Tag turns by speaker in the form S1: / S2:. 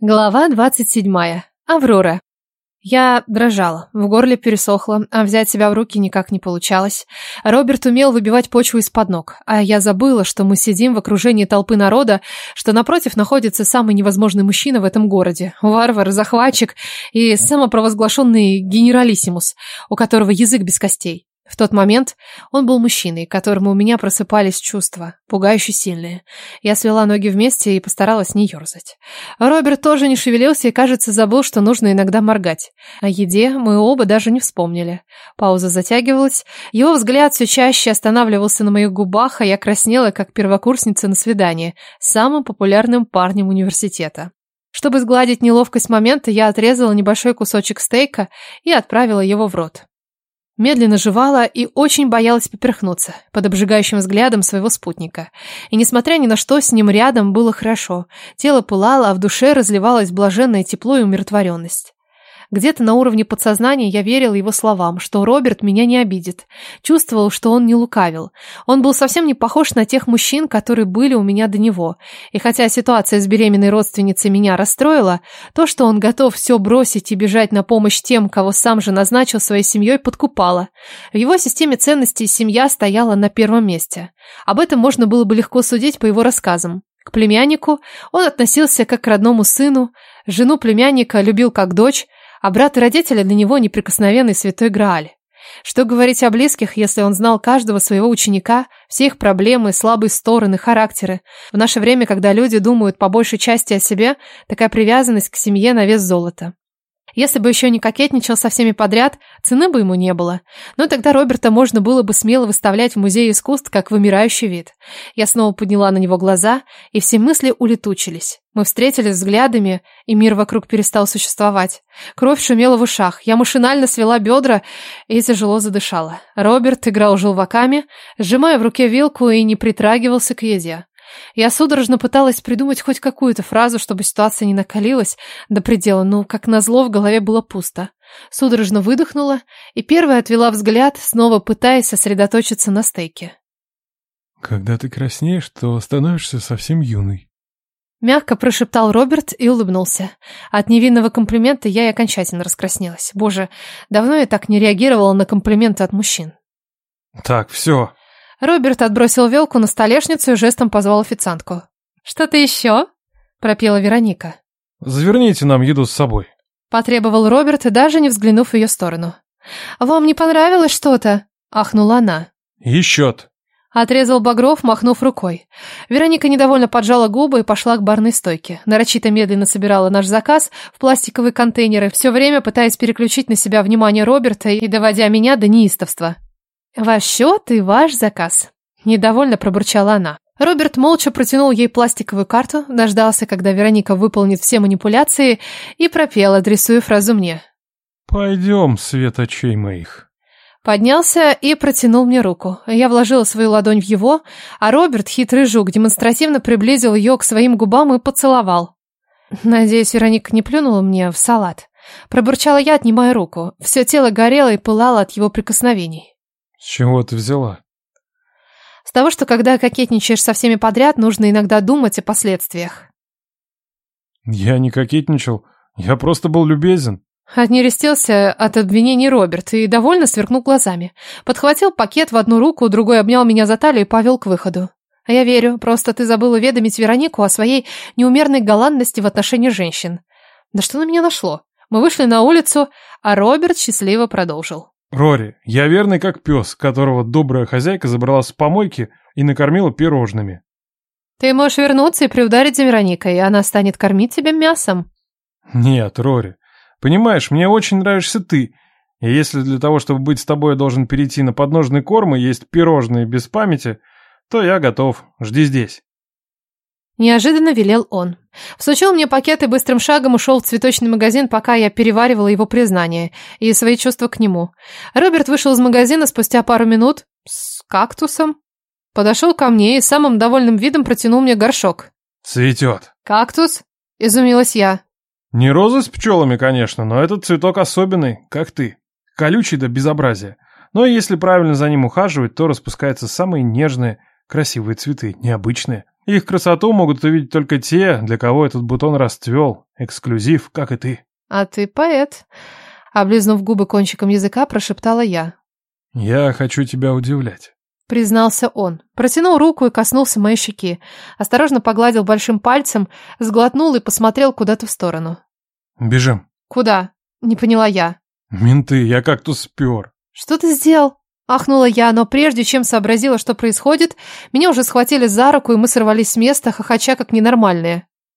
S1: Глава 27. Аврора. Я дрожала, в горле пересохло, а взять себя в руки никак не получалось. Роберт умел выбивать почву из-под ног, а я забыла, что мы сидим в окружении толпы народа, что напротив находится самый невозможный мужчина в этом городе, варвар, захватчик и самопровозглашенный генералиссимус, у которого язык без костей. В тот момент он был мужчиной, которому у меня просыпались чувства, пугающе сильные. Я свела ноги вместе и постаралась не ерзать. Роберт тоже не шевелился и, кажется, забыл, что нужно иногда моргать. О еде мы оба даже не вспомнили. Пауза затягивалась, его взгляд все чаще останавливался на моих губах, а я краснела, как первокурсница на свидании с самым популярным парнем университета. Чтобы сгладить неловкость момента, я отрезала небольшой кусочек стейка и отправила его в рот. Медленно жевала и очень боялась поперхнуться под обжигающим взглядом своего спутника. И несмотря ни на что, с ним рядом было хорошо. Тело пылало, а в душе разливалось блаженное тепло и умиротворенность. Где-то на уровне подсознания я верил его словам, что Роберт меня не обидит. Чувствовал, что он не лукавил. Он был совсем не похож на тех мужчин, которые были у меня до него. И хотя ситуация с беременной родственницей меня расстроила, то, что он готов все бросить и бежать на помощь тем, кого сам же назначил своей семьей, подкупало. В его системе ценностей семья стояла на первом месте. Об этом можно было бы легко судить по его рассказам. К племяннику он относился как к родному сыну, жену племянника любил как дочь, а брат и родители для него неприкосновенный святой Грааль. Что говорить о близких, если он знал каждого своего ученика, все их проблемы, слабые стороны, характеры. В наше время, когда люди думают по большей части о себе, такая привязанность к семье на вес золота. Если бы еще не кокетничал со всеми подряд, цены бы ему не было. Но тогда Роберта можно было бы смело выставлять в музее искусств как вымирающий вид. Я снова подняла на него глаза, и все мысли улетучились. Мы встретились взглядами, и мир вокруг перестал существовать. Кровь шумела в ушах. Я машинально свела бедра и тяжело задышала. Роберт играл желваками, сжимая в руке вилку и не притрагивался к еде. Я судорожно пыталась придумать хоть какую-то фразу, чтобы ситуация не накалилась до предела, но, как назло, в голове было пусто. Судорожно выдохнула и первая отвела взгляд, снова пытаясь сосредоточиться на стейке.
S2: «Когда ты краснеешь, то становишься совсем юной».
S1: Мягко прошептал Роберт и улыбнулся. От невинного комплимента я и окончательно раскраснелась. Боже, давно я так не реагировала на комплименты от мужчин.
S2: «Так, все»,
S1: Роберт отбросил вилку на столешницу и жестом позвал официантку. «Что-то еще?» – пропела Вероника.
S2: «Заверните нам еду с собой», –
S1: потребовал Роберт, даже не взглянув в ее сторону. «Вам не понравилось что-то?» – ахнула она.
S2: «И счет».
S1: Отрезал Багров, махнув рукой. Вероника недовольно поджала губы и пошла к барной стойке. Нарочито медленно собирала наш заказ в пластиковые контейнеры, все время пытаясь переключить на себя внимание Роберта и доводя меня до неистовства. «Ваш счет и ваш заказ», – недовольно пробурчала она. Роберт молча протянул ей пластиковую карту, дождался, когда Вероника выполнит все манипуляции, и пропел, адресуя фразу мне.
S2: «Пойдем, свет очей моих».
S1: Поднялся и протянул мне руку. Я вложила свою ладонь в его, а Роберт, хитрый жук, демонстративно приблизил ее к своим губам и поцеловал. Надеюсь, Вероника не плюнула мне в салат. Пробурчала я, отнимая руку. Все тело горело и пылало от его прикосновений.
S2: С чего ты взяла?
S1: С того, что когда кокетничаешь со всеми подряд, нужно иногда думать о последствиях.
S2: Я не кокетничал, я просто был любезен.
S1: Отнерестился от обвинений Роберт и довольно сверкнул глазами. Подхватил пакет в одну руку, другой обнял меня за талию и повел к выходу. А я верю, просто ты забыл уведомить Веронику о своей неумерной галантности в отношении женщин. Да что на меня нашло? Мы вышли на улицу, а Роберт счастливо продолжил.
S2: Рори, я верный как пес, которого добрая хозяйка забрала с помойки и накормила пирожными.
S1: Ты можешь вернуться и приударить за Вероникой, и она станет кормить тебя мясом.
S2: Нет, Рори. Понимаешь, мне очень нравишься ты. И если для того, чтобы быть с тобой, я должен перейти на подножный корм и есть пирожные без памяти, то я готов. Жди здесь.
S1: Неожиданно велел он. Всучил мне пакет и быстрым шагом ушел в цветочный магазин, пока я переваривала его признание и свои чувства к нему. Роберт вышел из магазина спустя пару минут с кактусом. Подошел ко мне и самым довольным видом протянул мне горшок.
S2: «Цветет».
S1: «Кактус?» – изумилась я.
S2: «Не розы с пчелами, конечно, но этот цветок особенный, как ты. Колючий до безобразия. Но если правильно за ним ухаживать, то распускаются самые нежные, красивые цветы, необычные». Их красоту могут увидеть только те, для кого этот бутон расцвел. Эксклюзив, как и ты.
S1: А ты поэт. Облизнув губы кончиком языка, прошептала я.
S2: Я хочу тебя удивлять.
S1: Признался он. Протянул руку и коснулся моей щеки. Осторожно погладил большим пальцем, сглотнул и посмотрел куда-то в сторону.
S2: Бежим.
S1: Куда? Не поняла я.
S2: Менты, я как-то спер.
S1: Что ты сделал? Ахнула я, но прежде чем сообразила, что происходит, меня уже схватили за руку, и мы сорвались с места, хохоча как ненормальные.